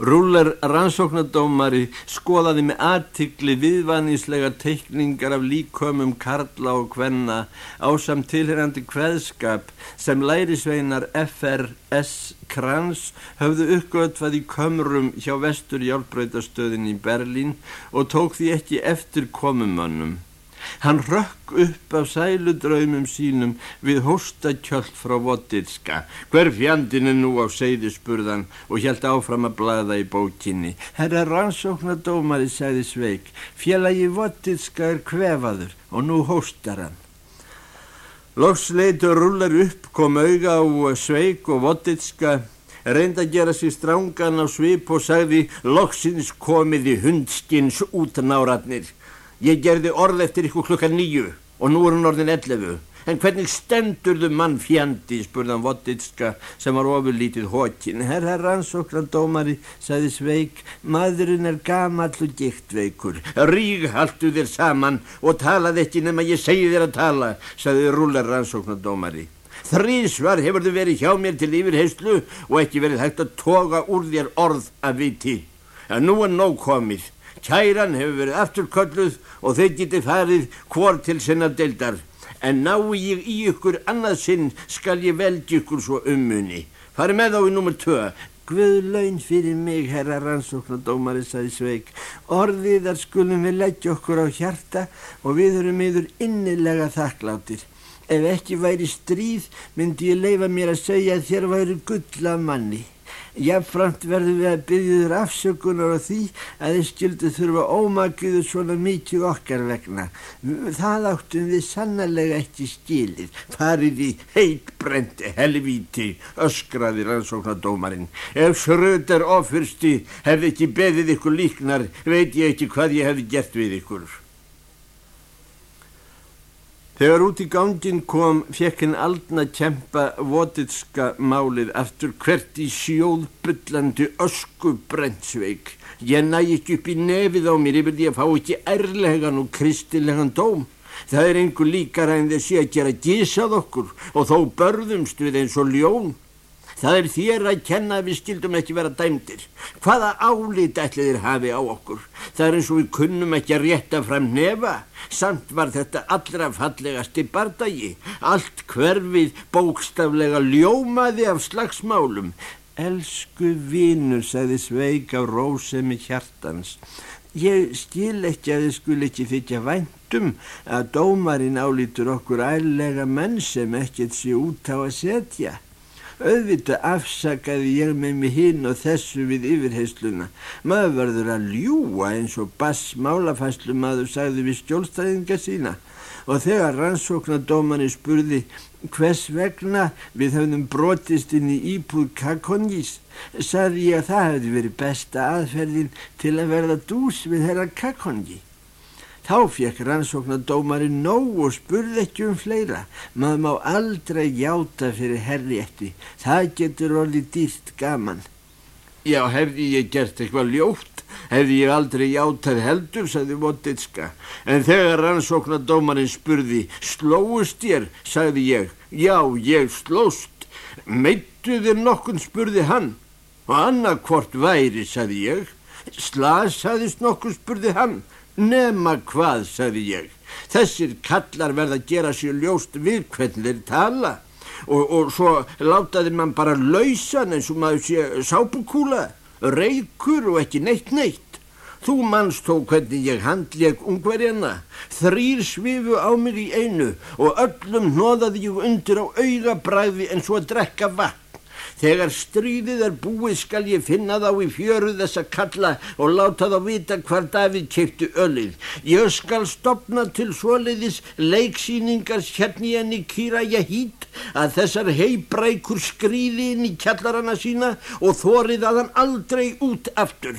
Rúler rannsóknadómari skoðaði með aðtikli viðvaníslega teikningar af líkömmum karla og kvenna á samt tilherandi kveðskap sem lærisveinar FRS Krans höfðu uppgötvað í kömrum hjá vestur hjálpröytastöðin í Berlín og tók því ekki eftir komumannum. Hann rökk upp af sæludraumum sínum við hóstakjöld frá Votirska. Hver fjandin er nú á seyðispurðan og hjælt áfram að blaða í bókinni. Herra rannsóknardómari, sagði Sveig, félagi Votirska er kvefaður og nú hóstar hann. Loksleitur rullar upp, kom auga á Sveig og Votirska, reynda að gera sér strángan á svip og sagði, loksins komið í hundskins útnáratnir. Ég gerði orð eftir ykkur klukkan nýju og nú er hún orðin ellefu. En hvernig stendurðu mann fjandi, spurðan Voditska sem var ofurlítið hókin. Herra rannsóknardómari, sagði Sveig, maðurinn er gamall og giktveikur. Ríg haldu þér saman og talað ekki nema ég segi þér að tala, sagði rúlar rannsóknardómari. Þrísvar hefur þið verið hjá mér til yfirheyslu og ekki verið hægt að toga úr þér orð að viti. En nú er nóg komið. Kæran hefur verið afturkölluð og þau geti farið hvort til sinna deildar. En nái ég í ykkur annað sinn skal ég velgi ykkur svo ummunni. Fari með þá í nummer 2. Guð laun fyrir mig, herra rannsóknardómari, sagði Sveig. Orðiðar skulum við leggja okkur á hjarta og við erum yfir innilega þakkláttir. Ef ekki væri stríð myndi ég leifa mér að segja að þér væri gull af manni. Jáfnframt verðum við að byggja þér afsökunar á því að þið skildu þurfa ómakiðu svona mikið okkar vegna. Það áttum við sannlega ekki skilið. Farið í heitbrendi helvíti, öskraði rannsóknardómarinn. Ef sröðar ofursti hefði ekki beðið ykkur líknar, veit ég ekki hvað ég hefði gert við ykkur. Þegar út í gangin kom fekk henn aldna kempa votitska málið aftur hvert í sjóðbyllandi ösku brennsveik. Ég næ ekki upp í nefið á mér yfir því að fá ekki ærlegan og kristilegan dóm. Það er einhver líkara en þessi að gera gísað okkur og þó börðumst við eins og ljón. Það er þér að kenna að við skildum ekki vera dæmdir. Hvaða álít ætli þér hafi á okkur? Það er eins og við kunnum ekki að rétta fram nefa. Samt var þetta allra fallegasti bardagi. Allt hverfið bókstaflega ljómaði af slagsmálum. Elsku vínur, sagði Sveig á rósemi hjartans. Ég skil ekki að þið skul ekki þykja væntum að dómarinn álítur okkur ærlega menn sem ekkert sé út á að setja. Auðvitað afsakaði ég með mig hinn og þessu við yfirheysluna. Maður verður að ljúa eins og bass málafæslu maður sagði við stjólstæðinga sína. Og þegar rannsóknardómanni spurði hvers vegna við höfðum brotist inn í íbúð Kakongis, sagði ég að það hefði verið besta aðferðin til að verða dús við herra Kakongi. Þá fekk rannsóknardómari nóg og spurði ekki um fleira. Maður má aldrei játa fyrir herriætti. Það getur orðið dýrt gaman. Já, hefði ég gert eitthvað ljótt, hefði ég aldrei játað heldur, sagði Votitska. En þegar rannsóknardómarin spurði, slóust ég, sagði ég. Já, ég slóst. Meittu þér nokkun, spurði hann. Og annarkvort væri, sagði ég. Slasaðist nokkuð, spurði hann. Nema hvað, sagði ég. Þessir kallar verða að gera sér ljóst við hvernig þeir tala og, og svo látaði mann bara lausan eins og maður sé sápukúla, reykur og ekki neitt neitt. Þú mannst þó hvernig ég handleg ungverjana. Þrýr svifu á mér í einu og öllum hnoðaði ég undir á augabræði en svo að drekka vatn. Þegar stríðið er búið skal ég finna þá í fjöru þess að kalla og láta þá vita hvar Davíð kipti öllið. Ég skal stopna til svoleiðis leiksýningar hérna í kýra ég hít að þessar heibrækur skrýði inn í kjallarana sína og þórið að hann aldrei út aftur.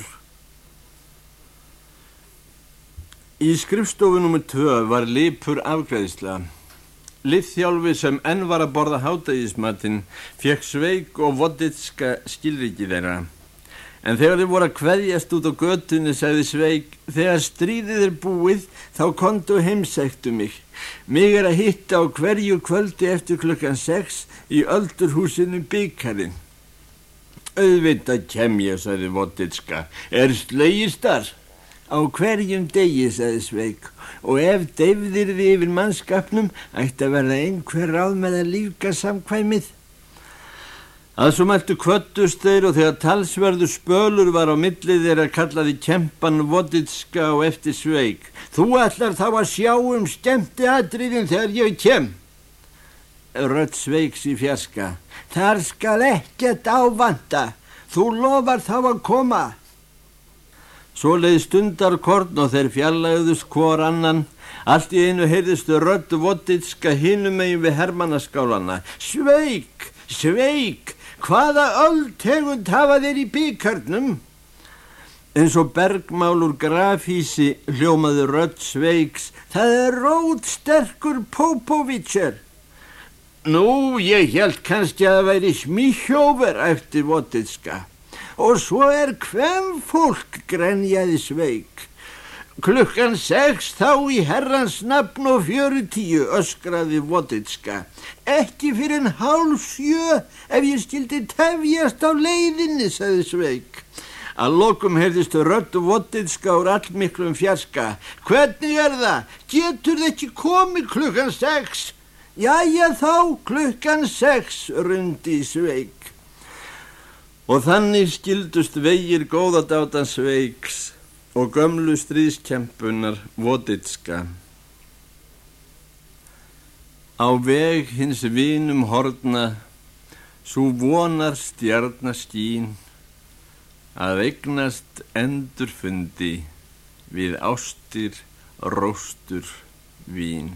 Í skrifstofu nr. 2 var lipur afgreðisla. Liðþjálfi sem enn var að borða hátægismatinn fekk sveik og voditska skilriki þeirra. En þegar þið voru að kveðjast út á götunni segði sveik, þegar stríðið er búið þá kontu heimsæktu mig. Mig er að hitta á hverju kvöldi eftir klukkan 6 í öldurhúsinu Bíkarinn. Auðvitað kem ég, sagði Votitska. Er slegist þar? Á hverjum degi, sagði Sveig, og ef deyfðir þið yfir mannskapnum, ætti að verða einhver ráð með að lífka samkvæmið. Að svo mæltu kvöttust þeir og þegar talsverðu spölur var á millið þeirra kallaði kempan Voditska og eftir sveik. Þú ætlar þá að sjá um stemti atriðin þegar ég kem. Rött sveiks í fjarska. Þar skal ekkert ávanda. Þú lofar þá að koma. Svo leiði stundar korn og þeir fjarlæðust hvor annan. Allt í einu heyrðistu rött Voditska hinum megin við hermanaskálana. Sveik, sveik. Hvaða öll tegund hafa þeir í byggarnum? En svo bergmálur grafísi hljómaði rött sveiks. Það er rót sterkur Popovitscher. Nú, ég held kannski að það væri smíhjóver eftir Votitska. Og svo er hvem fólk grenjaði sveik. Klukkan sex þá í herrans nafn og fjöru tíu öskraði Voditska. Ekki fyrir en hálf sjö ef ég skildi tefjast á leiðinni, sagði Sveig. Að lokum heyrðist rödd Voditska úr allmiklum fjarska. Hvernig er það? Getur þið ekki komið klukkan sex? Jæja þá, klukkan sex, rundi Sveig. Og þannig skildust vegir góðadátan Sveigs og gömlu stríðskempunar Voditska. Á veg hins vinum horna svo vonar stjarnaskín að eignast endurfundi við ástir róstur vín.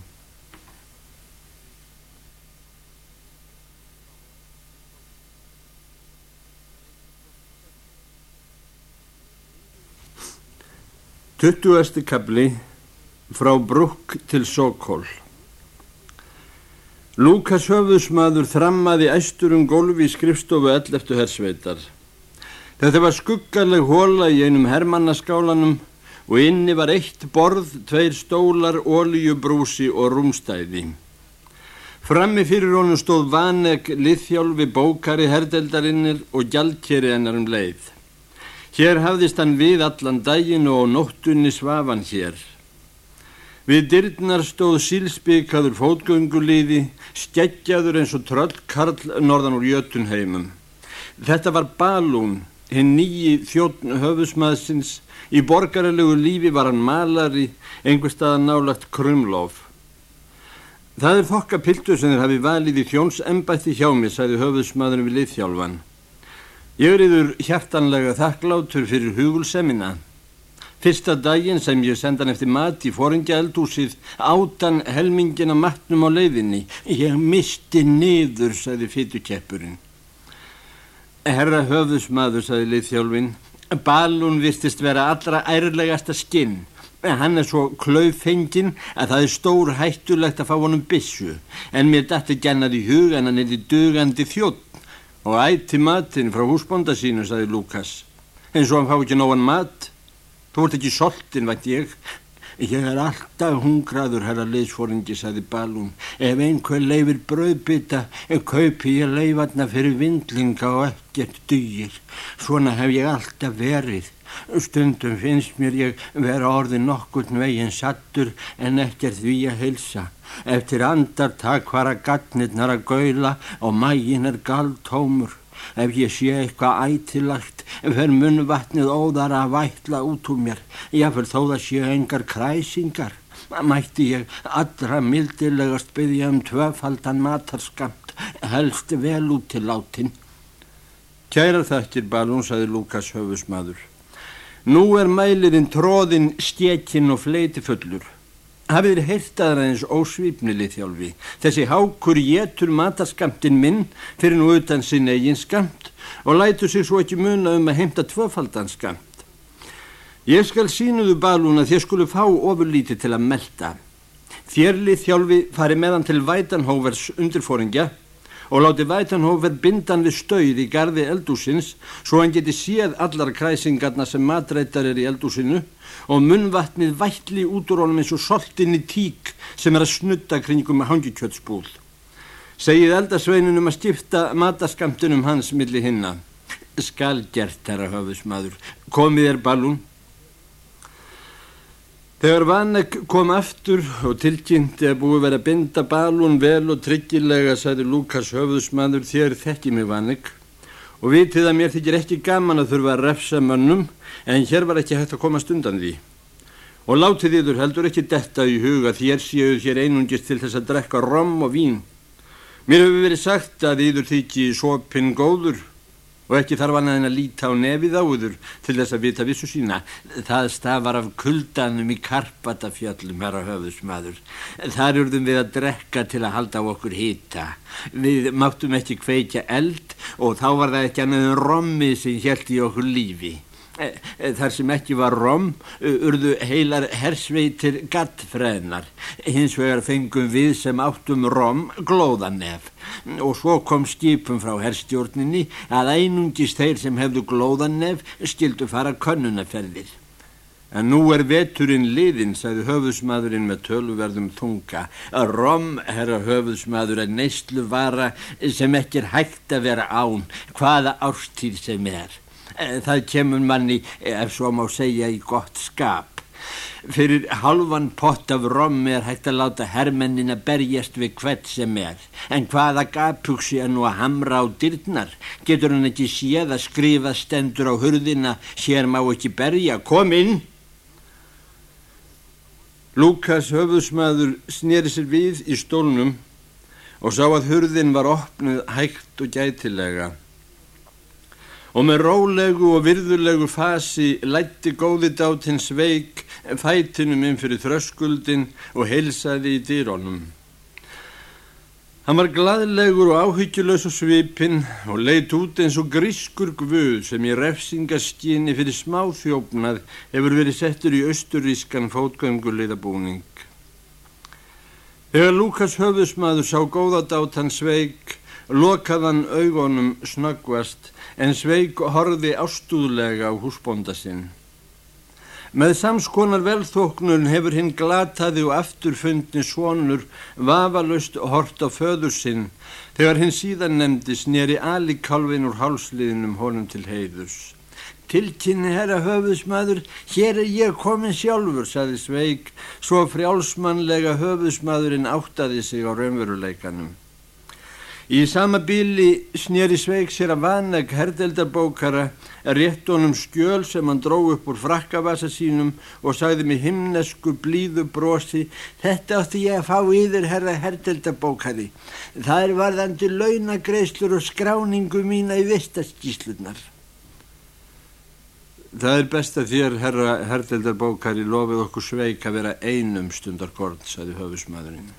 Tuttugasti kabli frá Brukk til Sokól Lúkas höfðusmaður þrammaði æstur um gólfi í skrifstofu ell eftir hersveitar. Þetta var skuggarleg hóla í einum hermannaskálanum og inni var eitt borð, tveir stólar, ólíubrúsi og rúmstæði. Frammi fyrir honum stóð vaneg liðhjálfi bókari herdeldarinnir og gjaldkeri hennar um leið. Hér hafðist hann við allan daginn og nóttunni svafan hér. Við dyrnar stóð sílspikaður fótgönguliði, skeggjaður eins og tröllkarl norðan úr jötunheimum. Þetta var Balún, hinn nýji þjóttn höfusmaðsins. Í borgarlegu lífi var hann malari, einhver staðan nálagt krumlof. Það er þokka piltur sem þeir hafi valið í þjónsembætti hjá mig, sagði höfusmaðurinn við liðþjálfan. Ég er yfir hjartanlega þakklátur fyrir hugulsemina. Fyrsta daginn sem ég sendan eftir mat í foringja eldúsið átan helmingin að matnum á leiðinni. Ég misti niður, sagði fytukeppurinn. Herra höfðusmaður, sagði leiðþjálfin, balun virtist vera allra ærlegasta skinn. Hann er svo klauðfengin að það er stór hættulegt að fá honum bissu en mér dætti gennar í hugan hann er í dugandi þjótt og ætti matinn frá húsbonda sínu, saði Lukas. Eins og hann fá ekki nógan mat. Þú ert ekki soltinn, vært ég. Ég er alltaf hungraður, herra leysfóringi, saði Balún. Ef einhver leifir bröðbytta, kaupi ég leifarna fyrir vindlinga og ekkert dýr. Svona hef ég alltaf verið. Stundum finnst mér ég vera orðið nokkurn veginn sattur en ekkert því að hilsa. Eftir andartak var að gagnirnar að gaula og mægin er galtómur. Ef ég sé eitthvað ætilagt, fer munvatnið óðar að vætla út úr mér. Ég fyrir þó það sé engar kræsingar. Mætti ég allra mildilegast byggja um tvöfaldan matarskamt, helst vel út til látin. Kæra þakkir balún, saði Lukas höfusmaður. Nú er mælirinn tróðinn, stekinn og fleiti fullur. Hafið þér heyrtaðar aðeins ósvipnili þjálfi. Þessi hákur getur mataskamtinn minn fyrir nú utan sinn eigin skamt og lætur sig svo ekki muna um að heimta tvöfaldan skamt. Ég skal sínuðu balún að þér skulu fá ofurlíti til að melda. Þérlið þjálfi fari meðan til Vætanhóvers undirfóringja og láti Vætanhófer bindan við stauð í gardi eldúsins svo hann geti séð allar kræsingarna sem matrættar er í eldúsinu og munvatnið vætli út úr honum eins og soltinni tík sem er að snutta kringum hangikjötsbúl. Segið eldasveininum að stifta mataskamtunum hans millir hinna. Skal gert, herra höfusmaður. Komið er balún. Þegar Vanek kom aftur og tilkynnti að búið verið að binda balún vel og tryggilega, sagði Lukas höfðusmaður, þér þekki mig Vanek og vitið að mér þykir ekki gaman að þurfa að refsa mönnum en hér var ekki hægt að komast undan því. Og látið þýður heldur ekki detta í huga þér séu þér einungist til þess að drekka rom og vín. Mér hefur verið sagt að þýður þykji sopinn góður og ekki þarf hann að líta á nefið áður til þess að vita vissu sína. Það stafar af kuldanum í Karpatafjöllum, herra höfðusmaður. Þar urðum við að drekka til að halda á okkur hýta. Við máttum ekki kveikja eld og þá var það ekki annað en rommið sem held í okkur lífi. Eh, eh, þar sem ekki var rom eh, urðu heilar hersveitir gattfræðnar hins vegar fengum við sem áttum rom glóðanef. Og svo kom skipum frá herstjórninni að einungist þeir sem hefðu glóðanef skildu fara konnunaferðir en nú er veturinn liðin sagði höfðusmaðurinn með töluverðum þunga. Rom herra höfðusmaður er neyslu vara sem ekki er hægt að vera án hvaða árstíð sem er það kemur manni, eh, ef svo má segja, í gott skap. Fyrir halvan pott af rommi er hægt að láta hermennina berjast við hvert sem er. En hvaða gapugsi er nú að hamra á dyrnar? Getur hann ekki séð að skrifa stendur á hurðina, sér má ekki berja, kom inn! Lukas höfðusmaður snýri sér við í stólnum og sá að hurðin var opnuð hægt og gætilega og með rólegu og virðulegu fasi lætti góði dátinn sveik fætinum inn fyrir þröskuldin og heilsaði í dýrónum. Hann var gladlegur og áhyggjulös og svipinn og leitt út eins og grískur gvuð sem í refsingaskíni fyrir smáþjófnað hefur verið settur í austurískan fótgönguleitabúning. Þegar Lukas höfðusmaður sá góða dátan sveik, lokaðan augunum snöggvast en Sveig horfi ástúðlega á húsbónda sinn. Með samskonar velþóknun hefur hinn glataði og afturfundni svonur vafalust hort á föður sinn þegar hinn síðan nefndis nýri alikalvin úr hálsliðinum honum til heiðurs. Tilkynni herra höfðusmaður, hér er ég komin sjálfur, saði Sveig, svo frjálsmannlega höfðusmaðurinn áttaði sig á raunveruleikanum. Í sama bíli snýri Sveig sér að vanag herdeldarbókara rétt honum skjöl sem hann dró upp úr frakkavasa sínum og sagði með himnesku blíðu brosi Þetta átti ég að fá yfir herra herdeldarbókari. Það er varðandi launagreislur og skráningu mína í vistaskíslunar. Það er best að þér herra herdeldarbókari lofið okkur Sveig að vera einum stundarkort, sagði höfusmaðurinn.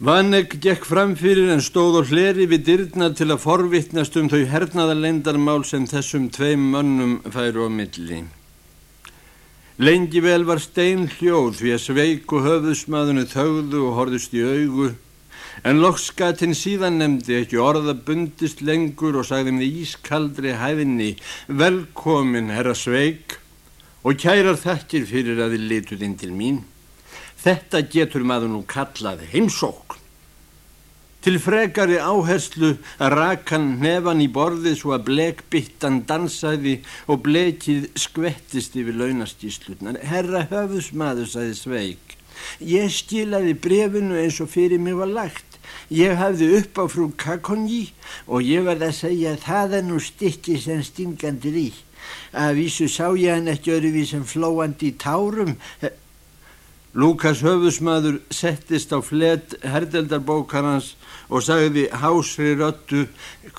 Vanek gekk fram fyrir en stóð og hleri við dyrna til að forvittnast um þau hernaðarleindarmál sem þessum tveim mönnum færu á milli. Lengi vel var stein hljóð því að sveik og höfðusmaðunu þauðu og horðust í augu en lokskatinn síðan nefndi ekki orða bundist lengur og sagði með ískaldri hæfinni velkomin herra sveik og kærar þakkir fyrir að þið lituð inn til mín. Þetta getur maður nú kallað heimsókn. Til frekari áherslu að rakan nefan í borðið svo að blekbyttan dansaði og blekið skvettist yfir launastíslutnar. Herra höfusmaður, sagði Sveig. Ég skilaði brefinu eins og fyrir mig var lagt. Ég hafði upp á frú Kakonji og ég verði að segja að það er nú stikki sem stingandir í. Að vísu sá ég hann ekki öruví sem flóandi í tárum. Lukas höfusmaður settist á flett herdeldarbókarans og sagði hásri röttu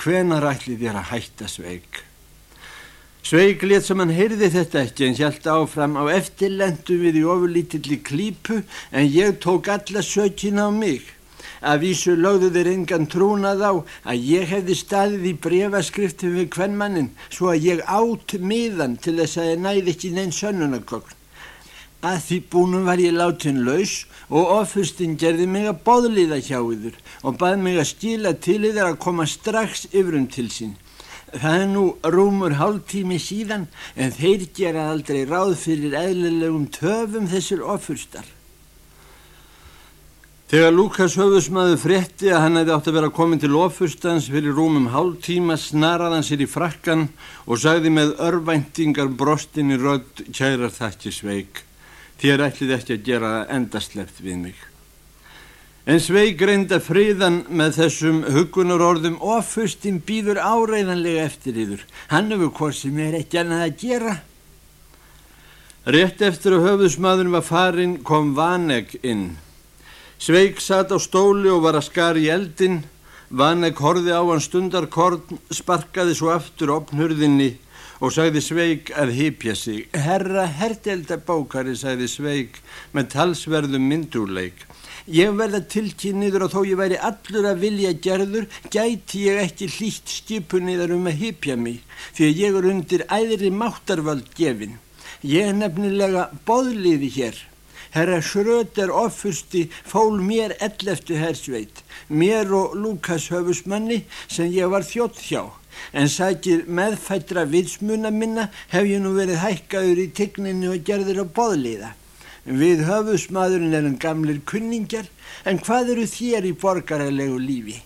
hvenar ætli þér að hætta sveig. Sveig let sem hann heyrði þetta ekki en hjælt áfram á eftirlendu við í ofurlítilli klípu en ég tók alla sökin á mig. Að vísu lögðu þeir engan trúnað á að ég hefði staðið í brefaskriftum við hvernmannin svo að ég átt miðan til þess að ég næði ekki neinn sönnunarkokn. Að því búnum var ég látin laus og ofustinn gerði mig að bóðliða hjá yður og bað mig að skila til yður að koma strax yfirum til sín. Það er nú rúmur hálftími síðan en þeir gera aldrei ráð fyrir eðlilegum töfum þessir ofustar. Þegar Lukas höfusmaður frétti að hann hefði átt að vera komin til ofustans fyrir rúmum hálf tíma snaraði hann sér í frakkan og sagði með örvæntingar brostinni rödd kærar þakki sveik. Þér ætlið ekki að gera endaslept við mig. En sveik reynda fríðan með þessum hugunar orðum ofustin býður áreiðanlega eftir yður. Hann hefur hvort sem er ekki annað að gera. Rétt eftir að höfusmaðurinn var farin kom Vaneg inn. Sveig satt á stóli og var að skari eldin, Vanek horði á hann stundarkorn, sparkaði svo aftur opnhurðinni og sagði Sveig að hypja sig. Herra herdeldabókari, sagði Sveig með talsverðum myndúrleik. Ég verða tilkynniður og þó ég væri allur að vilja gerður, gæti ég ekki hlýtt skipunniðar um að hypja mig, því að ég er undir æðri máttarvöld gefin. Ég er nefnilega boðliði hér. Herra Schröder offusti fól mér elleftu hersveit, mér og Lukas höfusmanni sem ég var þjótt hjá. En sækir meðfættra vitsmuna minna hef ég nú verið hækkaður í tigninu og gerður á boðliða. Við höfusmaðurinn erum gamlir kunningjar, en hvað eru þér í borgarlegu lífi?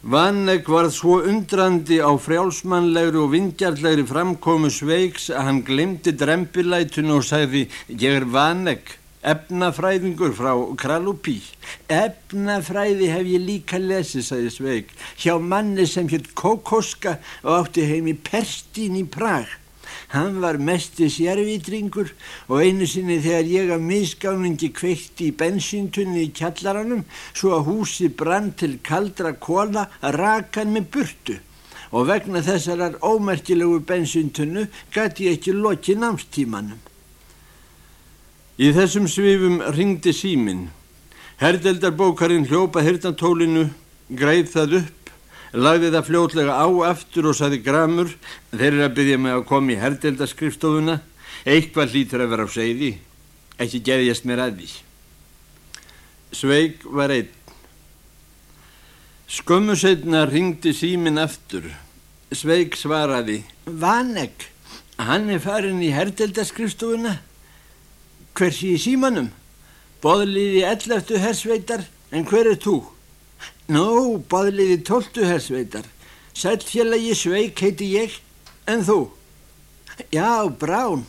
Vannek varð svo undrandi á frjálsmannlegri og vingjarlegri framkomu sveiks að hann glimti drempilætun og sagði ég er Vannek, efnafræðingur frá Kralupí. Efnafræði hef ég líka lesið, sagði sveik, hjá manni sem hétt Kokoska og átti heim í Perstín í Prag. Hann var mesti sérvitringur og einu sinni þegar ég að misgáningi kveikti í bensíntunni í kjallaranum svo að húsi brann til kaldra kóla að raka hann með burtu og vegna þessarar ómerkilegu bensíntunnu gæti ég ekki lokið námstímanum. Í þessum svifum ringdi símin. Herdeldarbókarinn hljópa hirtantólinu, greið það upp lagði það fljótlega á aftur og saði gramur þeir eru að byggja mig að koma í herdeldaskrifstofuna eitthvað hlýtur að vera á segði ekki geðjast mér að því. Sveig var einn. Skömmu setna ringdi símin aftur. Sveig svaraði Vanek, hann er farin í herdeldaskrifstofuna hversi í símanum boðliði elleftu hersveitar en hver er þú? Nú, baðliði tóltu hersveitar. Sælfélagi Sveik heiti ég, en þú? Já, Brán.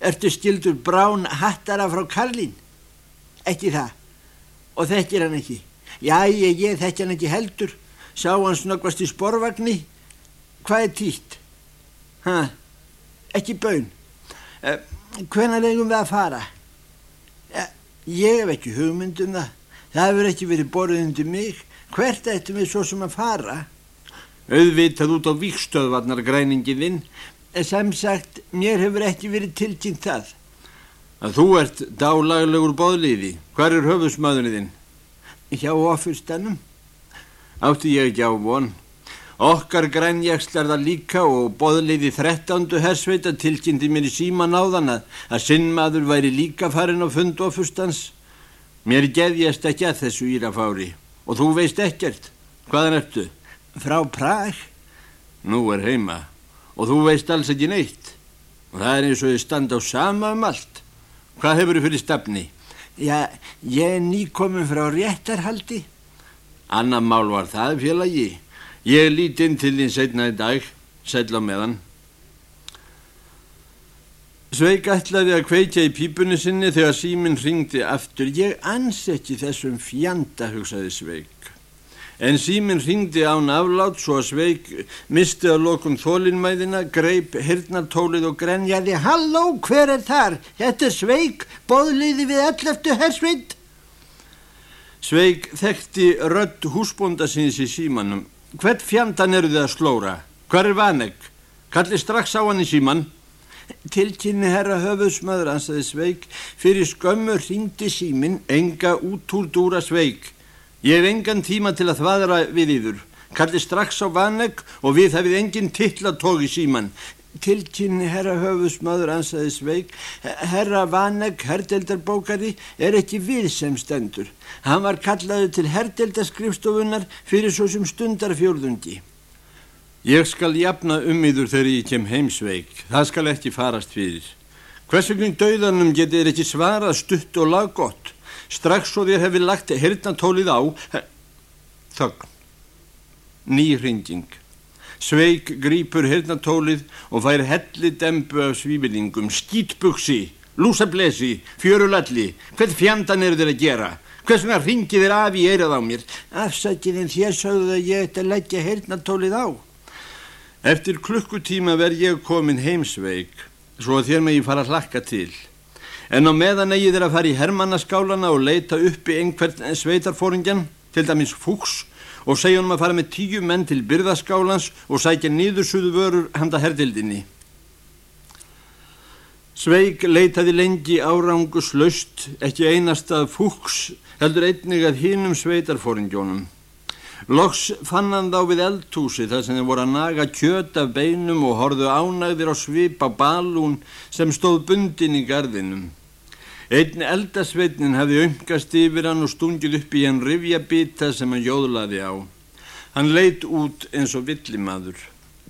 Ertu skildur Brán hattara frá Karlín? Ekki það. Og þekkir hann ekki? Já, ég, ég þekki hann ekki heldur. Sá hann snöggvast í sporvagni. Hvað er týtt? Hæ? Ekki bön. Eh, Hvenar eigum við að fara? Ég hef ekki hugmyndum það. Það hefur ekki verið borðið undir mig. Hvert ættum við svo sem að fara? Auðvitað út á vikstöðvarnar græningin sem sagt, mér hefur ekki verið tilkynnt það. Að þú ert dálaglegur bóðliði. Hvar er höfusmaðurinn þinn? Hjá ofurstanum. Átti ég ekki á von. Okkar grænjagslar það líka og bóðliði þrettándu hersveita tilkynnti mér í síman áðan að sinnmaður væri líka farin á fund ofurstans. Mér geðjast ekki að þessu írafári. Og þú veist ekkert. Hvaðan ertu? Frá Prag. Nú er heima. Og þú veist alls ekki neitt. Og það er eins og þið standa á sama um allt. Hvað hefur þið fyrir stafni? Já, ég er nýkomin frá réttarhaldi. Anna mál var það, félagi. Ég líti inn til þín setna í dag. Sætla meðan. Sveig ætlaði að kveikja í pípunni sinni þegar síminn ringdi aftur. Ég ansekki þessum fjanda, hugsaði Sveig. En síminn ringdi án aflát svo að Sveig misti að lokum þólinnmæðina, greip hirnartólið og grenjaði Halló, hver er þar? Þetta er Sveig, bóðliði við elleftu hersveit. Sveig þekkti rödd húsbónda sinns í símanum. Hvert fjandan eru þið að slóra? Hver er vaneg? Kalli strax á hann í síman. Tilkynni herra höfusmaður ansaði Sveig fyrir skömmu ringdi símin enga út úr dúra Sveig. Ég hef engan tíma til að þvaðra við yður. Kalli strax á vaneg og við hafið engin tilla tók í síman. Tilkynni herra höfusmaður ansaði Sveig. Herra vaneg, herdeldarbókari, er ekki við sem stendur. Hann var kallaðu til herdeldarskrifstofunar fyrir svo sem stundarfjörðundi. Ég skal jafna um yður þegar ég kem heimsveik. Það skal ekki farast fyrir. Hvers veginn dauðanum getur ekki svarað stutt og laggott. strax svo þér hefði lagt hirtnatólið á. Þögn. Ný Sveig grýpur hirtnatólið og fær helli dembu af svífilingum, skýtbuksi, lúsablesi, fjörulalli. Hvern fjandan eru þeir að gera? Hvers vegna ringið þeir af í eirað á mér? Afsækinin þér sögðu að ég ætti að leggja hirtnatólið á. Eftir klukkutíma verð ég komin heimsveik, svo að þér með ég fara að hlakka til. En á meðan eigi þeir að fara í hermannaskálana og leita uppi einhvern sveitarfóringjan, til dæmis fúks, og segja honum að fara með tíu menn til byrðaskálans og sækja nýðursuðu vörur handa herdildinni. Sveig leitaði lengi árangus laust, ekki einasta fúks, heldur einnig að hínum sveitarfóringjónum. Loks fann hann þá við eldhúsi þar sem þeir voru að naga kjöt af beinum og horðu ánægðir á svip á balún sem stóð bundin í gardinum. Einn eldasveitnin hefði umkast yfir hann og stungið upp í hann rivjabita sem hann jóðlaði á. Hann leitt út eins og villimaður.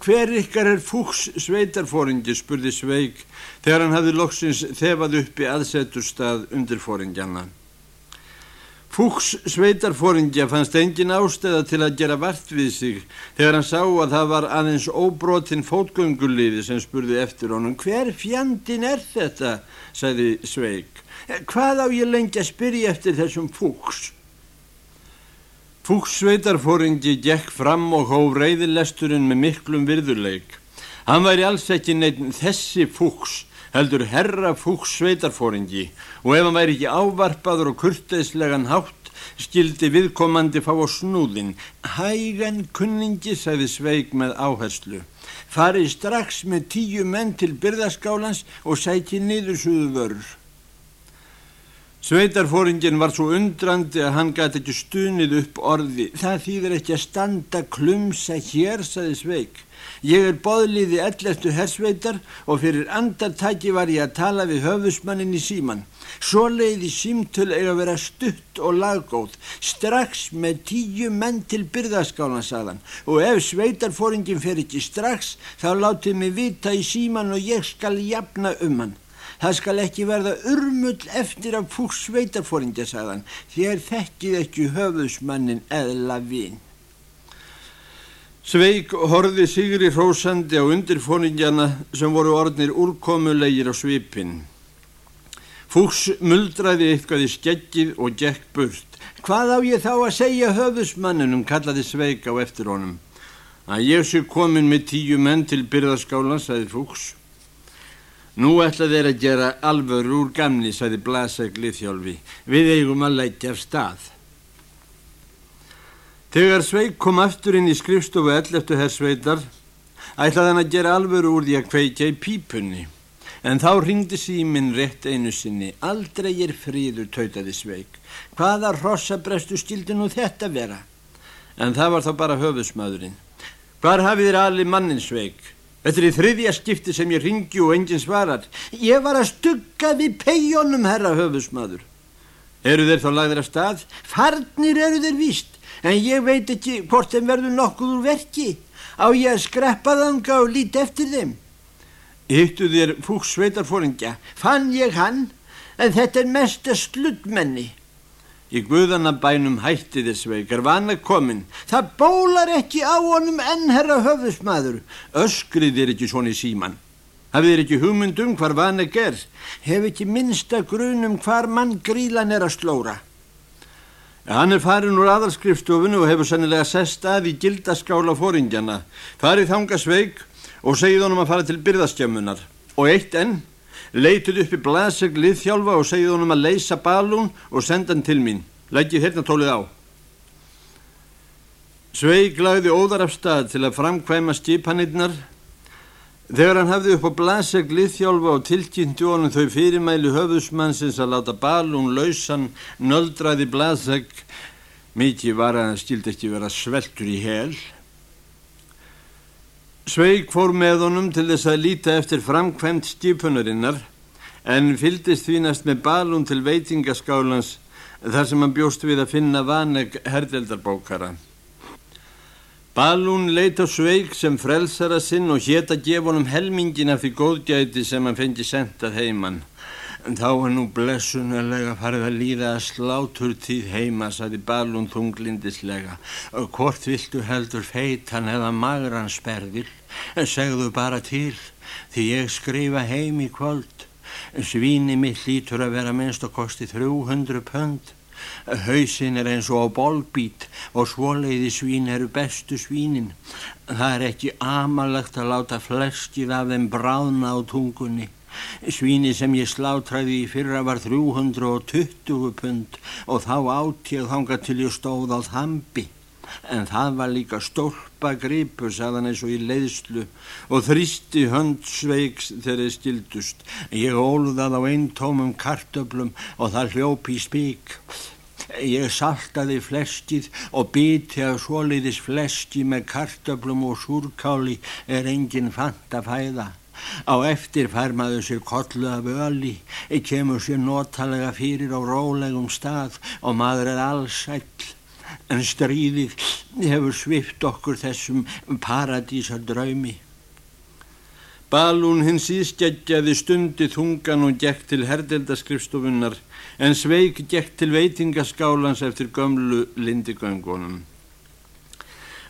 Hver ykkar er fúks sveitarfóringi, spurði Sveig þegar hann hefði loksins þefað upp í aðseturstað undir fóringjana. Fúks sveitarfóringja fannst engin ástæða til að gera vart við sig þegar hann sá að það var aðeins óbrotinn fótgönguliði sem spurði eftir honum. Hver fjandin er þetta? sagði Sveig. Hvað á ég lengi að spyrja eftir þessum fúks? Fúks sveitarfóringi gekk fram og hóf reyðilesturinn með miklum virðuleik. Hann væri alls ekki neitt þessi fúks heldur herra fúks sveitarfóringi og ef hann væri ekki ávarpaður og kurteislegan hátt skildi viðkomandi fá á snúðin. Hægan kunningi, sagði Sveig með áherslu. Farið strax með tíu menn til byrðaskálans og sæti niður suðu vörur. Sveitarfóringin var svo undrandi að hann gæti ekki stunið upp orði. Það þýðir ekki að standa klumsa hér, sagði Sveig. Ég er boðliði ellertu hersveitar og fyrir andartæki var ég að tala við höfusmannin í síman. Svo leiði símtöl eiga að vera stutt og laggóð, strax með tíu menn til byrðaskálan, sagðan. Og ef sveitarfóringin fer ekki strax, þá látið mig vita í síman og ég skal jafna um hann. Það skal ekki verða urmull eftir af fúks sveitarfóringja, sagðan, þér þekkið ekki höfusmannin eðla vinn. Sveig horði Sigri Hrósandi á undirfóningjana sem voru orðnir úrkomulegir á svipin. Fúks muldraði eitthvað í skeggið og gekk burt. Hvað á ég þá að segja höfusmannunum, kallaði Sveig á eftir honum. Að ég sé komin með tíu menn til byrðaskálan, sagði Fúks. Nú ætla þeir að gera alvör úr gamni, sagði Blasek Liðhjálfi. Við eigum að leggja af stað. Þegar Sveig kom aftur inn í skrifstofu 11. hersveitar ætlaði hann að gera alvöru úr því að kveikja í pípunni. En þá ringdi síminn rétt einu sinni. Aldrei er fríður, tautaði Sveig. Hvaða rossabrestu skildi nú þetta vera? En það var þá bara höfusmaðurinn. Hvar hafið þér allir mannin, Sveig? Þetta er í þriðja skipti sem ég ringi og enginn svarar. Ég var að stugga við peijónum, herra höfusmaður. Eru þeir þá lagðir af stað? Farnir eru þeir víst en ég veit ekki hvort þeim verður nokkuð úr verki. Á ég að skreppa þanga og líti eftir þeim. Yttu þér fúks sveitarfóringja, fann ég hann, en þetta er mest að sluttmenni. Í guðanabænum hætti þess veikar vana komin. Það bólar ekki á honum enn herra höfusmaður. Öskrið þér ekki svona í síman. Hafið þér ekki hugmyndum hvar vana ger. Hef ekki minnsta grunum hvar mann grílan er að slóra. Hann er farin úr aðalskrifstofunum og hefur sannilega sest að í gildaskála fóringjana. Farið þanga sveig og segið honum að fara til byrðaskjömmunar. Og eitt enn, leitið upp í blaseg liðþjálfa og segið honum að leysa balún og senda hann til mín. Lækið hérna tólið á. Sveig lagði óðar af stað til að framkvæma skipanirnar Þegar hann hafði upp á blaseg liðþjálfa og tilkynnti honum þau fyrirmæli höfusmannsins að láta balún lausan nöldraði blaseg, mikið var að hann skildi ekki vera sveltur í hel. Sveig fór með honum til þess að líta eftir framkvæmt skipunarinnar en fyldist þvínast með balún til veitingaskálans þar sem hann bjóst við að finna vaneg herdeldarbókara. Balún leit á Sveig sem frelsara sinn og hétt að gefa honum helmingin af því góðgæti sem hann fengi sendað heimann. En þá er nú blessunulega farið að líða að slátur tíð heima, saði balun þunglindislega. Hvort viltu heldur feitan eða magran sperðil? Segðu bara til, því ég skrifa heim í kvöld. Svíni mitt lítur að vera minnst og kosti 300 pönd. Hauðsin er eins og á bolbít og svoleiði svín eru bestu svínin. Það er ekki amalagt að láta fleskið af þeim bráðna á tungunni. Svíni sem ég slátræði í fyrra var 320 pund og þá átt ég þanga til ég stóð á þambi. En það var líka stólpa gripu, sagðan eins og í leiðslu og þrýsti höndsveiks þegar þið skildust. Ég óluðað á einn tómum kartöblum og það hljópi í spík. Ég saltaði flestið og biti af svoliðis flesti með kartöblum og súrkáli er enginn fant að fæða. Á eftir fær maður sér kollu af öli, kemur sér notalega fyrir á rólegum stað og maður er allsæll. En stríðið hefur svift okkur þessum paradísar draumi. Balún hins ískjækjaði stundi þungan og gekk til herdeldaskrifstofunnar en sveik gekk til veitingaskálans eftir gömlu lindigöngunum.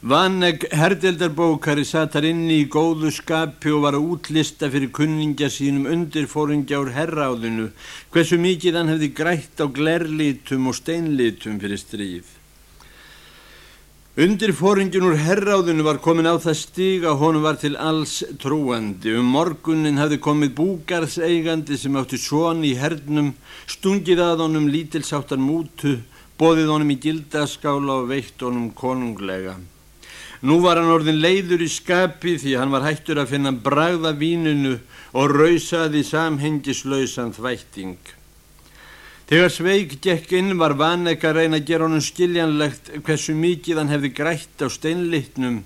Vaneg herdeldarbókari satar inni í góðu skapi og var að útlista fyrir kunningja sínum undirfóringja úr herráðinu hversu mikið hann hefði grætt á glerlitum og steinlitum fyrir stríð. Undirfóringin úr herráðinu var komin á það stíg að honum var til alls trúandi. Um morgunin hafði komið búgarðseigandi sem átti svon í hernum, stungið að honum lítilsáttan mútu, bóðið honum í gildaskála og veitt honum konunglega. Nú var hann orðin leiður í skapi því hann var hættur að finna bragða vínunu og rausaði samhengislausan þvætting. Þegar Sveig gekk inn var Vanek að reyna að gera honum skiljanlegt hversu mikið hann hefði grætt á steinlittnum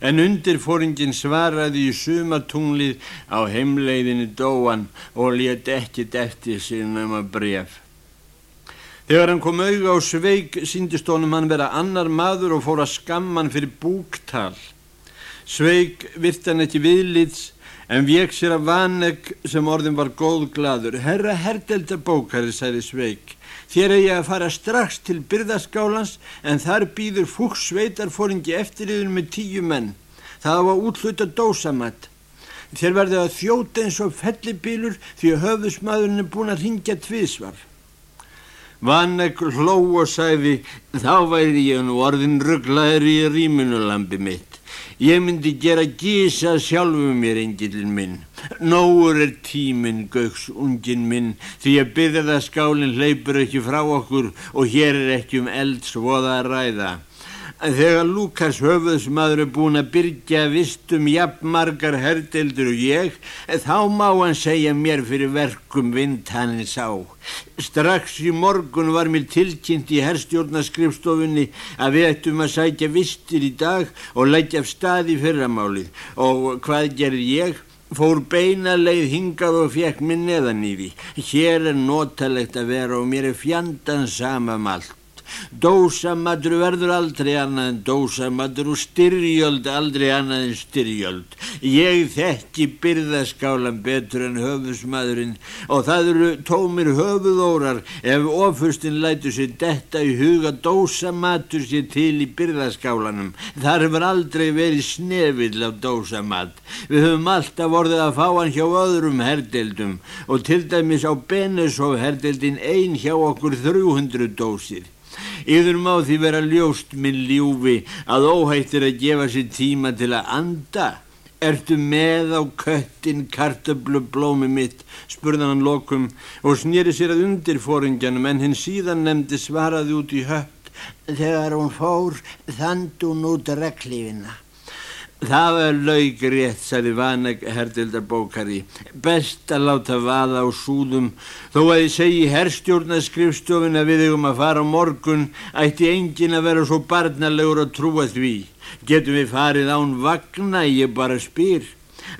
en undirfóringin svaraði í sumatunglið á heimleiðinu dóan og let ekkit eftir sig nema bref. Þegar hann kom auga á sveik síndist honum hann vera annar maður og fór að skamman fyrir búktal. Sveik virt hann ekki viðlits en vek sér að vaneg sem orðin var góðglaður. Herra herdeldabókari, sæði Sveik, þér er ég að fara strax til byrðaskálans en þar býður fúks sveitarfóringi eftirriðun með tíu menn. Það var útluta dósamatt. Þér verði að þjóta eins og fellibílur því að höfðusmaðurinn er búin að ringja tvísvar. Vannek hló og sagði, þá væri ég nú orðin rugglaður í rýmunulambi mitt. Ég myndi gera gísa sjálfu mér, engilin minn. Nóur er tíminn, gauks ungin minn, því að byrðaskálinn hleypur ekki frá okkur og hér er ekki um eldsvoða að ræða. Þegar Lukas höfuðsmaður er búin að byrja vistum jafnmargar herdeldur og ég, þá má hann segja mér fyrir verkum vind hann sá. Strax í morgun var mér tilkynnt í herstjórnaskrifstofunni að við ættum að sækja vistir í dag og leggja af stað í fyrramálið. Og hvað gerði ég? Fór beina leið hingað og fekk minn neðan í því. Hér er notalegt að vera og mér er fjandan sama um allt. Dósamadur verður aldrei annað en dósamadur og styrjöld aldrei annað en styrjöld. Ég þekki byrðaskálan betur en höfusmadurinn og það eru tómir höfuðórar ef ofurstinn lætur sér detta í huga dósamatur sér til í byrðaskálanum. Þar hefur aldrei verið snefill af dósamat. Við höfum alltaf orðið að fá hann hjá öðrum herdeldum og til dæmis á Beneshof herdeldin ein hjá okkur 300 dósir. Yður má því vera ljóst minn ljúfi að óhættir að gefa sér tíma til að anda. Ertu með á köttin kartablu blómi mitt, spurðan hann lokum og snýri sér að undirfóringjanum en hinn síðan nefndi svaraði út í hött. Þegar hún fór þand hún út reglífina. Það var laugrétt, sagði Vaneg herdildarbókari. Best að láta vaða á súðum. Þó að ég segi herrstjórnarskrifstofin að við hefum að fara á morgun, ætti engin að vera svo barnalegur að trúa því. Getum við farið án vagna, ég bara spyr.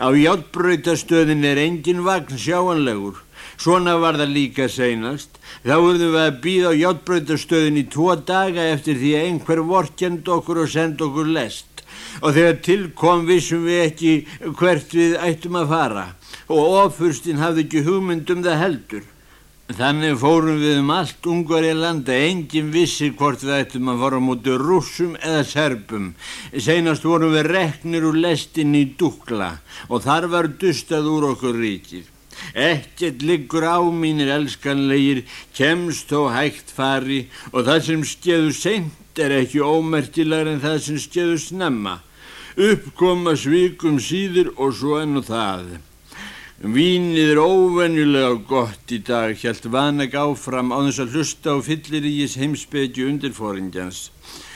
Á hjáttbröytastöðin er engin vagn sjáanlegur. Svona var það líka seinast. Þá verðum við að býða á hjáttbröytastöðin í tvo daga eftir því að einhver vorkjand okkur og senda okkur lest og þegar tilkom vissum við ekki hvert við ættum að fara og ofurstinn hafði ekki hugmyndum það heldur. Þannig fórum við um allt ungar í landa, engin vissi hvort við ættum að fara mútið rússum eða serbum. Seinast vorum við reknir úr lestin í Dukla og þar var dustað úr okkur ríkið. Ekkert liggur á mínir elskanlegir, kemst þó hægt fari og það sem skeðu seint er ekki ómerkilegar en það sem skeðu snemma. Uppkoma svikum síður og svo enn og það. Vínið er óvenjulega gott í dag, helt Vanek áfram á þess að hlusta á fylliríis heimsbyggju undirfóringjans.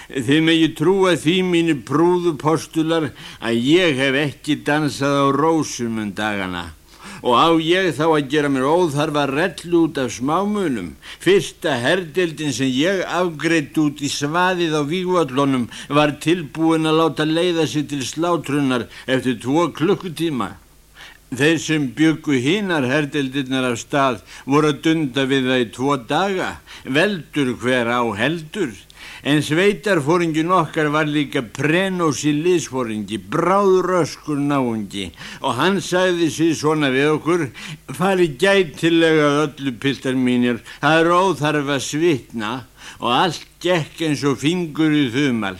Þið megi trúa því mínu prúðu postular að ég hef ekki dansað á rósum um dagana og á ég þá að gera mér óþarfa rell út af smámunum. Fyrsta herdeldin sem ég afgreitt út í svaðið á vígvallunum var tilbúin að láta leiða sig til slátrunar eftir tvo klukkutíma. Þeir sem byggu hinnar herdeldirnar af stað voru að dunda við það í tvo daga, veldur hver á heldur. En sveitarfóringin okkar var líka prenósi liðsfóringi, bráðröskur náungi og hann sagði sér svona við okkur, fari gætilega öllu piltar mínir, það er óþarf að svitna og allt gekk eins og fingur í þumal.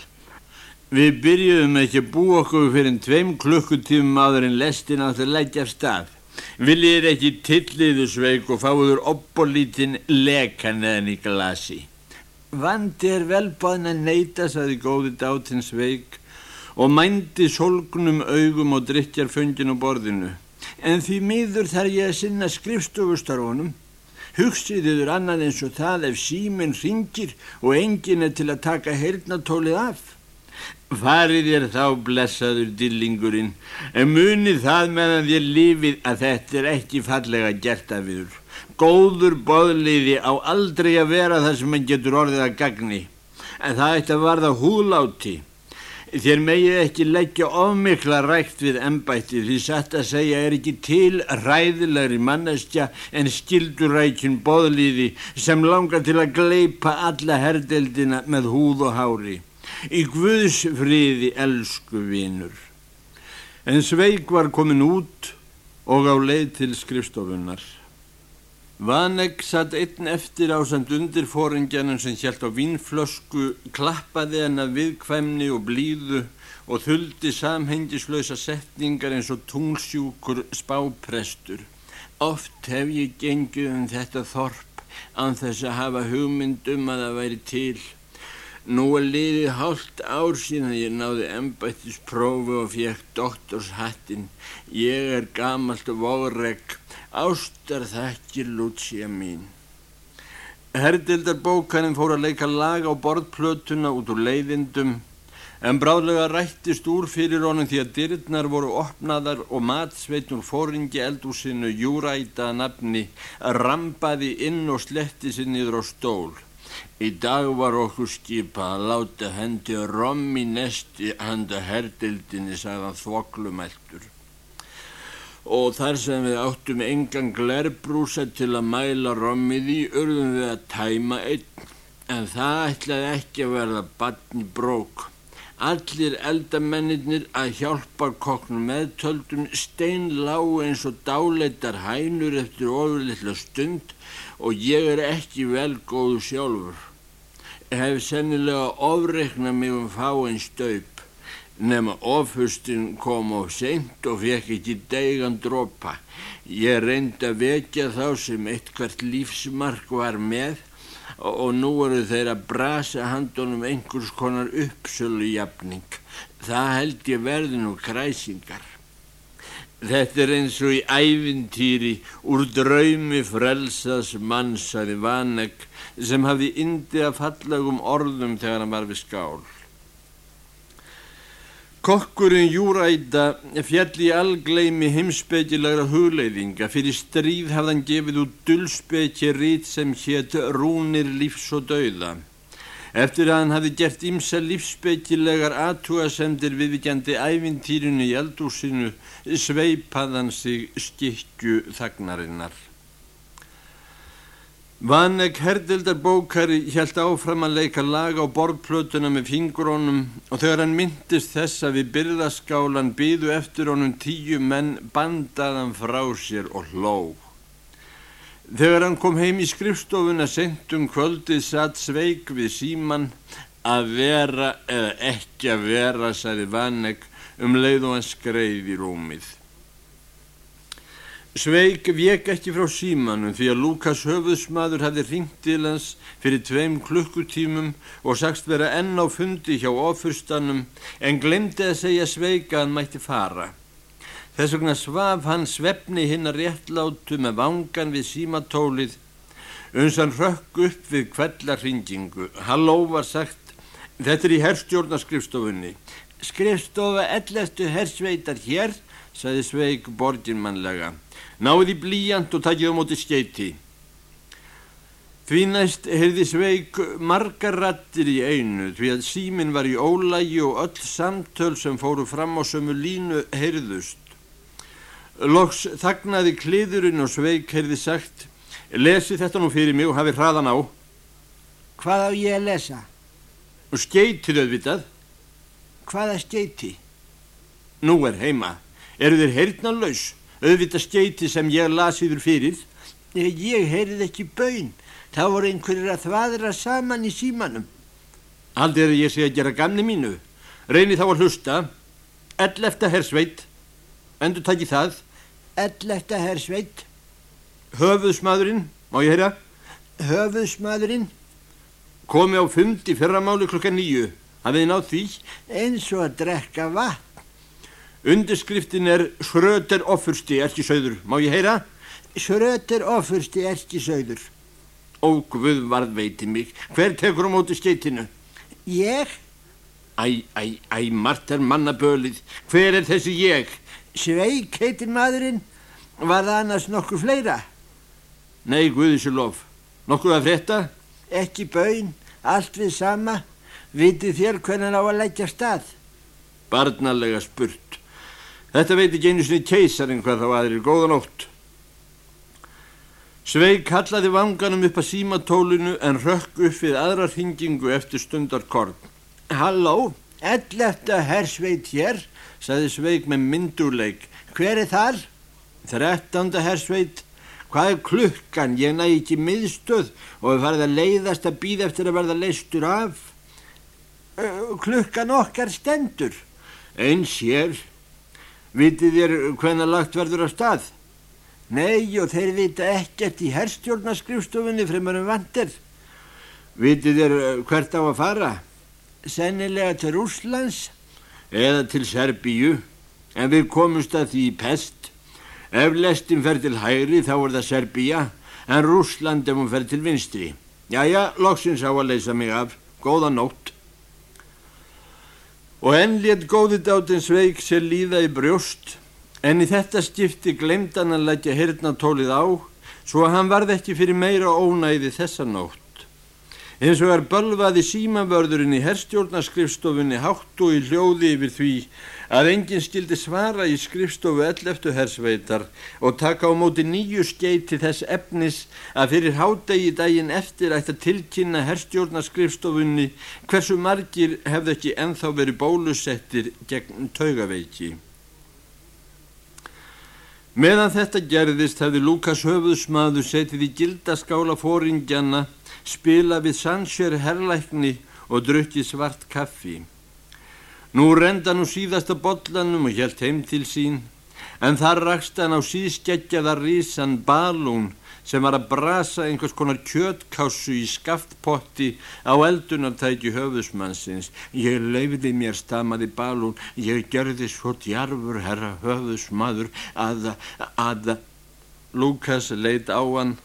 Við byrjuðum ekki að búa okkur fyrir tveim klukkutífum áður en lestin að leggja af stað. Viljið ekki tilliðu sveik og fáður oppolitin lekan eðan í glasi. Vandi er velbáðin að neyta, saði góði dátinn sveik og mændi solgnum augum og drittjar föngin á borðinu. En því miður þarf ég að sinna skrifstofustarfunum. Hugsiðiður annað eins og það ef síminn ringir og engin er til að taka heyrnatólið af. Farið er þá blessaður dillingurinn, en munið það meðan þér lífið að þetta er ekki fallega gert af yður. Góður boðliði á aldrei að vera það sem mann getur orðið að gagni, en það ætti að varða húláti. Þér megið ekki leggja ofmikla rækt við ennbætti því satt að segja er ekki til ræðilegri mannestja en skildurækjun boðliði sem langar til að gleipa alla herdeldina með húð og hári. Í Guðs friði elsku vinur. En Sveig var komin út og á leið til skrifstofunar. Vanek satt einn eftir á samt undir fóringjanum sem hjælt á vínflösku, klappaði hennar viðkvæmni og blíðu og þuldi samhengislösa setningar eins og tungsjúkur spáprestur. Oft hef ég gengið um þetta þorp án þess að hafa hugmynd um að það væri til. Nú er liðið hálft ár síðan ég náði embættisprófi og fekk doktorshattin. Ég er gamalt vorreg, ástar þekkir Lucia mín. Herdildarbókarinn fór að leika lag á borðplötuna út úr leiðindum en bráðlega rættist úr fyrir honum því að dyrnar voru opnaðar og matsveitnur fóringi eldúsinu Júræta nafni rambaði inn og sletti sér niður á stól. Í dag var okkur skipa að láta hendi rommi nesti handa herdildinni, sagðan þvoklumæltur. Og þar sem við áttum engan glerbrúsa til að mæla rommið í, urðum við að tæma einn, en það ætlaði ekki að verða batni brók. Allir eldamennir að hjálpa kokknum meðtöldum stein lág eins og dáleitar hænur eftir ofurleitla stund og ég er ekki vel góðu sjálfur hef sennilega ofreiknað mig um fáinn staup nema ofhustin kom á seint og fekk ekki deigan dropa. Ég reyndi að vekja þá sem eitthvert lífsmark var með og nú eru þeir að brasa handunum einhvers konar uppsölu jafning. Það held ég verði nú kræsingar. Þetta er eins og í ævintýri úr draumi frelsas mannsaði Vanek sem hafði indi að fallagum orðum þegar hann var við skál. Kokkurinn Júræta fjall í algleimi heimsbyggilegra hugleiðinga. Fyrir stríð hafði hann gefið út dullspeki rít sem hétt Rúnir lífs og dauða. Eftir að hann hafi gert ymsa lífsbeikilegar aðtúasendir viðvikjandi ævintýrinu í eldúsinu sveipaðan sig skikju þagnarinnar. Vanek Herdildar bókari hjælt áfram að leika lag á borðplötuna með fingurónum og þegar hann myndist þess að við byrðaskálan býðu eftir honum tíu menn bandaðan frá sér og hló. Þegar hann kom heim í skrifstofuna sentum kvöldið satt sveik við síman að vera eða ekki að vera, sagði Vanek um leið og hann skreið í rúmið. Sveik vek ekki frá símanum því að Lukas höfuðsmaður hefði ringt til hans fyrir tveim klukkutímum og sagst vera enn á fundi hjá ofurstanum en glemdi að segja Sveik að hann mætti fara. Þess vegna svaf hann svefni hinn að réttlátu með vangan við símatólið, uns hann rökk upp við kvellarringingu. Halló var sagt, þetta er í herrstjórnarskrifstofunni. Skrifstofa ellestu herrsveitar hér, saði Sveig borginmannlega. Náði blíjant og takkið á móti skeiti. Því næst heyrði Sveig margar rattir í einu því að símin var í ólægi og öll samtöl sem fóru fram á sömu línu heyrðust. Loks þagnaði kliðurinn og sveik heyrði sagt Lesi þetta nú fyrir mig og hafi hraðan á Hvað á ég að lesa? Og skeitið auðvitað Hvaða skeiti? Nú er heima Eru þeir heyrnanlaus? Auðvitað skeiti sem ég lasiður fyrir Ég, ég heyrði ekki bön Það voru einhverjir að þvaðra saman í símanum Aldrei ég sé að gera gamni mínu Reyni þá að hlusta Ell eftir hersveit Endur takki það Elletta herr Sveit. Höfuðsmaðurinn, má ég heyra? Höfuðsmaðurinn. Komi á fundi fyrramáli klukka nýju. Hafið þið nátt því? Eins og að drekka vatn. Undirskriftin er Schröter ofursti erkisauður. Má ég heyra? Schröter ofursti erkisauður. Ó, Guð varð veiti mig. Hver tekur á móti steitinu? Ég? Æ, æ, æ, margt er mannabölið. Hver er þessi ég? Sveik heitir maðurinn. Var það annars nokkur fleira? Nei, Guðisur lof. Nokkur að frétta? Ekki bön, allt við sama. Vitið þér hvernig á að leggja stað? Barnalega spurt. Þetta veit ekki einu sinni keisarinn hvað þá aðrir góða nótt. Sveig kallaði vanganum upp að símatólinu en rökk upp við aðra hringingu eftir stundarkorn. Halló, ellefta hersveit hér saði Sveig með myndurleik. Hver er þar? Þrettanda hersveit. Hvað er klukkan? Ég næ ekki miðstöð og við farið að leiðast að býða eftir að verða leistur af. Klukkan okkar stendur. Eins hér. Vitið þér hvenna lagt verður á stað? Nei og þeir vita ekkert í herstjórnarskrifstofunni fremur um vandir. Vitið þér hvert á að fara? Sennilega til Rúslands eða til Serbíu en við komumst að því í pest. Ef lestin fer til hægri þá er það Serbíja en Rúsland ef hún fer til vinstri. Jæja, loksins á að leysa mig af. Góða nótt. Og enn létt góði dátin sveik sér líða í brjóst en í þetta skipti glemd hann að leggja hirtnatólið á svo að hann varð ekki fyrir meira ónæði þessa nótt. Eins og er bölvaði símavörðurinn í herstjórnarskrifstofunni hátt og í hljóði yfir því að enginn skildi svara í skrifstofu ell eftir hersveitar og taka á móti nýju skeiti þess efnis að fyrir hádegi daginn eftir ætti að tilkynna herstjórnarskrifstofunni hversu margir hefði ekki enþá verið bólusettir gegn taugaveiki. Meðan þetta gerðist hefði Lukas höfuðsmaður setið í gildaskála fóringjana spila við Sansjör herrlækni og drukki svart kaffi. Nú renda nú síðasta bollanum og helt heim til sín, en þar rakst hann á síðskeggjaða rísan balún sem var að brasa einhvers konar kjötkássu í skaftpotti á eldunartæki höfðusmannsins. Ég leifiði mér stamaði balún, ég gerði svo djarfur herra höfðusmaður að, að, Lukas leit á hann.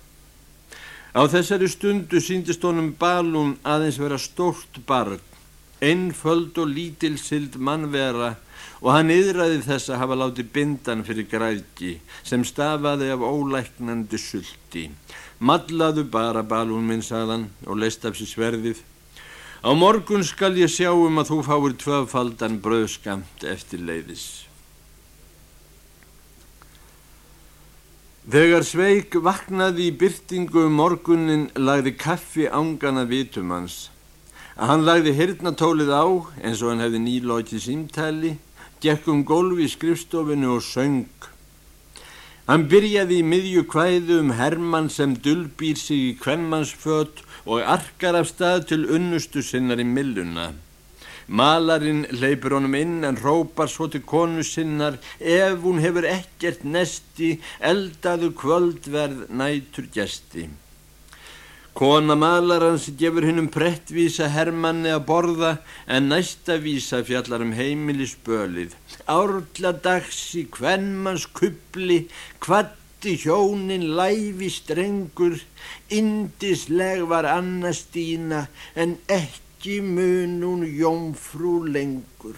Á þessari stundu síndist honum balún aðeins vera stórt barn, einföld og lítilsild mannvera og hann yðræði þess að hafa látið bindan fyrir græðki sem stafaði af ólæknandi sulti. Mallaðu bara balún minn, sagðan og leist af sér sverðið. Á morgun skal ég sjá um að þú fáir tvöfaldan bröðskamt eftir leiðis. Þegar Sveig vaknaði í byrtingu um morgunin lagði kaffi ángana vitum hans. Að hann lagði hirtnatólið á eins og hann hefði nýlótið símtæli, gekk um gólfi í skrifstofinu og söng. Hann byrjaði í miðju kvæðu um Hermann sem dulbýr sig í kvemmansföt og arkar af stað til unnustu sinnar í milluna. Malarinn leipur honum inn en rópar svo til konu sinnar ef hún hefur ekkert nesti eldaðu kvöldverð nætur gesti. Kona malarans gefur hinn um prettvísa Hermanni að borða en næsta vísa fjallar um heimilisbölið. Árla dags í kvennmans kubli, kvatti hjónin læfi strengur, indisleg var Anna-Stína en ekki ekki mun hún jómfrú lengur.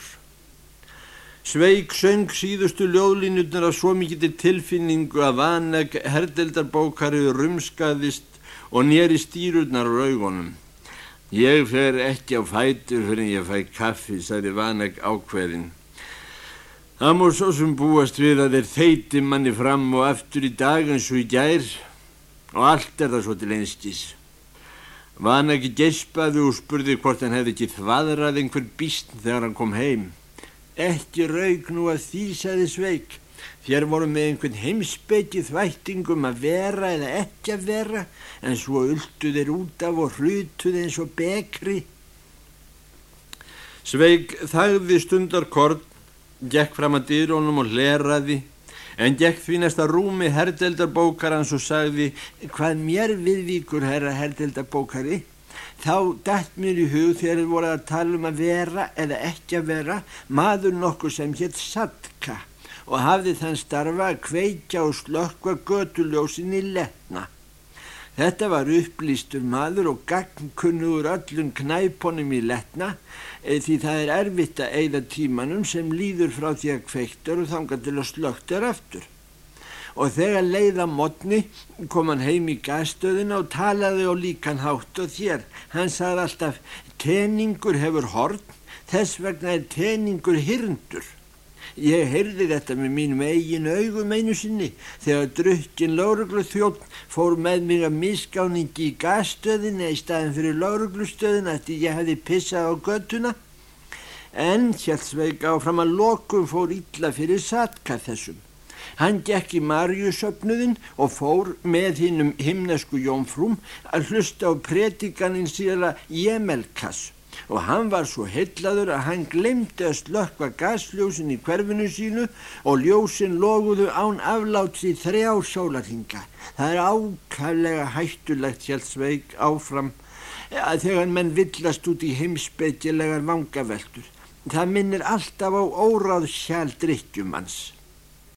Sveig söng síðustu ljóðlínutnar af svo mikið tilfinningu að vaneg herdeldarbókari rumskaðist og nýri stýrurnar á raugunum. Ég fer ekki á fætur fyrir en ég fæ kaffi, sagði vaneg ákveðin. Það múr svo sem búast við að þeir þeiti manni fram og aftur í dag eins og í gær og allt er það svo til einskís. Van ekki gespaði og spurði hvort hann hefði ekki þvaðrað einhver bísn þegar hann kom heim. Ekki raug nú að því, sagði Sveig. Þér voru með einhvern heimspeikið þvættingum að vera eða ekki að vera, en svo uldu þeir út af og hrutuð eins og bekri. Sveig þagði stundar kort, gekk fram að dýrónum og leraði en gekk því næsta rúmi herdeldarbókarans og sagði hvað mér viðvíkur herra herdeldarbókari þá dætt mér í hug þegar þið voru að tala um að vera eða ekki að vera maður nokkuð sem hétt Sadka og hafði þann starfa að kveikja og slökkva götuljósin í letna Þetta var upplýstur maður og gagnkunnugur öllum knæponum í letna e, því það er erfitt að eigða tímanum sem líður frá því að kveiktur og þanga til að slöktur aftur. Og þegar leiða modni kom hann heim í gasstöðina og talaði á líkan hátt og þér. Hann sagði alltaf, teningur hefur horn, þess vegna er teningur hyrndur. Ég heyrði þetta með mínum eigin augum einu sinni þegar drukkin lauruglu þjótt fór með mér að miskáningi í gasstöðina í staðin fyrir lauruglustöðina eftir ég hefði pissað á göttuna. En Hjaltsveig áfram að lokum fór illa fyrir satka þessum. Hann gekk í Marjusöfnuðin og fór með hinnum himnesku jónfrúm að hlusta á predikaninn síðan Jemelkass og hann var svo hellaður að hann glemdi að slökka gasljósin í hverfinu sínu og ljósin loguðu án afláts í þrjá sólarhinga. Það er ákæflega hættulegt hjálpsveik áfram að þegar menn villast út í heimsbyggjilegar vangaveltur. Það minnir alltaf á óráð sjál drikkjumanns.